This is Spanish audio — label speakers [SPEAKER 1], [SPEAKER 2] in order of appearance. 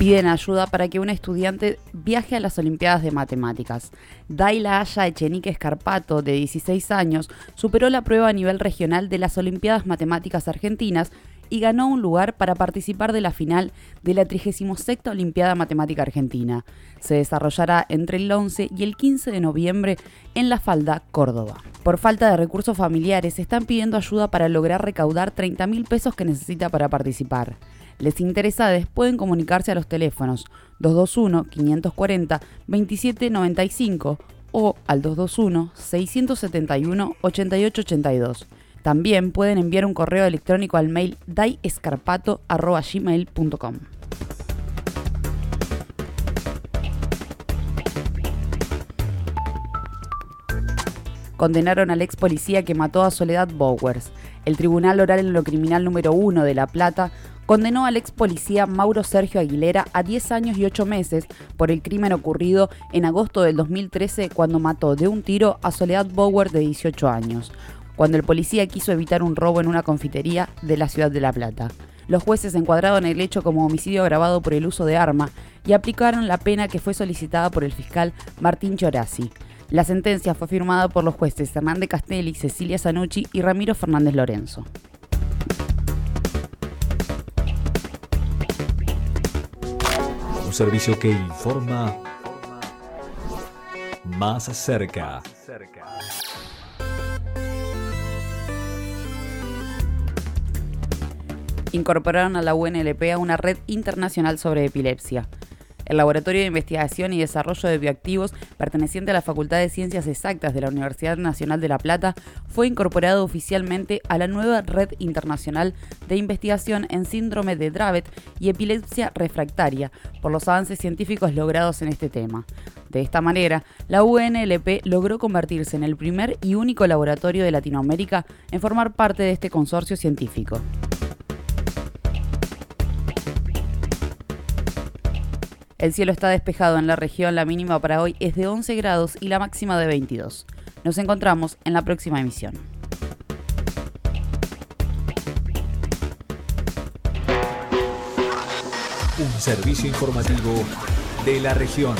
[SPEAKER 1] Piden ayuda para que un estudiante viaje a las Olimpiadas de Matemáticas. Daila Aya Echenique Escarpato, de 16 años, superó la prueba a nivel regional de las Olimpiadas Matemáticas Argentinas y ganó un lugar para participar de la final de la 36 Olimpiada Matemática Argentina. Se desarrollará entre el 11 y el 15 de noviembre en La Falda, Córdoba. Por falta de recursos familiares, están pidiendo ayuda para lograr recaudar 30 mil pesos que necesita para participar. Les interesados pueden comunicarse a los teléfonos 221-540-2795 o al 221-671-8882. También pueden enviar un correo electrónico al mail daiescarpato.gmail.com. Condenaron al ex policía que mató a Soledad Bowers. El Tribunal Oral en lo Criminal número 1 de La Plata condenó al ex policía Mauro Sergio Aguilera a 10 años y 8 meses por el crimen ocurrido en agosto del 2013 cuando mató de un tiro a Soledad Bower de 18 años, cuando el policía quiso evitar un robo en una confitería de la ciudad de La Plata. Los jueces encuadraron el hecho como homicidio agravado por el uso de arma y aplicaron la pena que fue solicitada por el fiscal Martín Chorazzi. La sentencia fue firmada por los jueces Hernández Castelli, Cecilia Zanucci y Ramiro Fernández Lorenzo.
[SPEAKER 2] Un servicio que informa más cerca.
[SPEAKER 1] Incorporaron a la UNLP a una red internacional sobre epilepsia. El Laboratorio de Investigación y Desarrollo de Bioactivos, perteneciente a la Facultad de Ciencias Exactas de la Universidad Nacional de La Plata, fue incorporado oficialmente a la nueva Red Internacional de Investigación en Síndrome de Dravet y Epilepsia Refractaria, por los avances científicos logrados en este tema. De esta manera, la UNLP logró convertirse en el primer y único laboratorio de Latinoamérica en formar parte de este consorcio científico. El cielo está despejado en la región, la mínima para hoy es de 11 grados y la máxima de 22. Nos encontramos en la próxima emisión.
[SPEAKER 2] Un servicio informativo de la región.